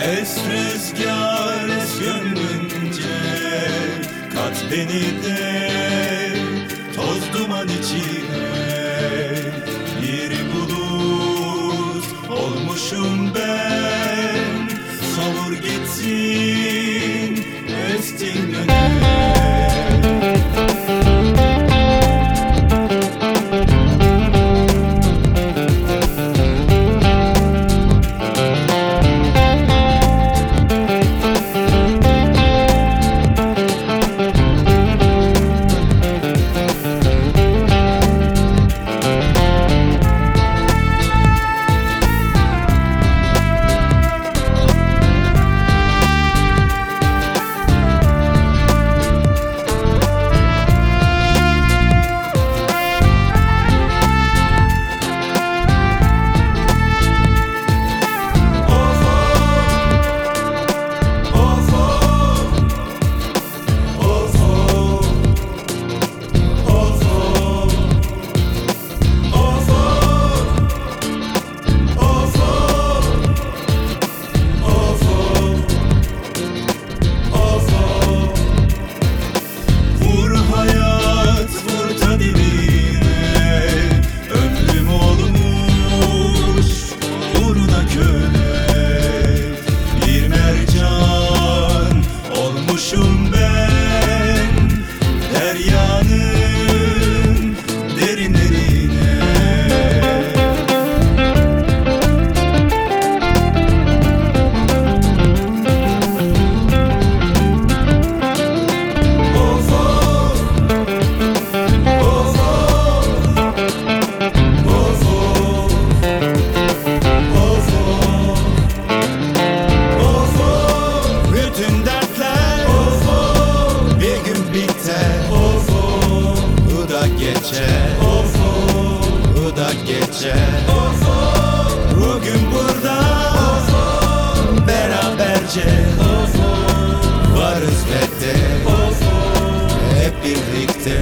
rüzgar es gönlünce Kat beni de. Toz duman içine Bir bulut olmuşum ben. Savur gitsin estin öne gece oh, oh. Bugün burada oh, oh. Beraberce oh, oh. Varız ve de oh. Hep birlikte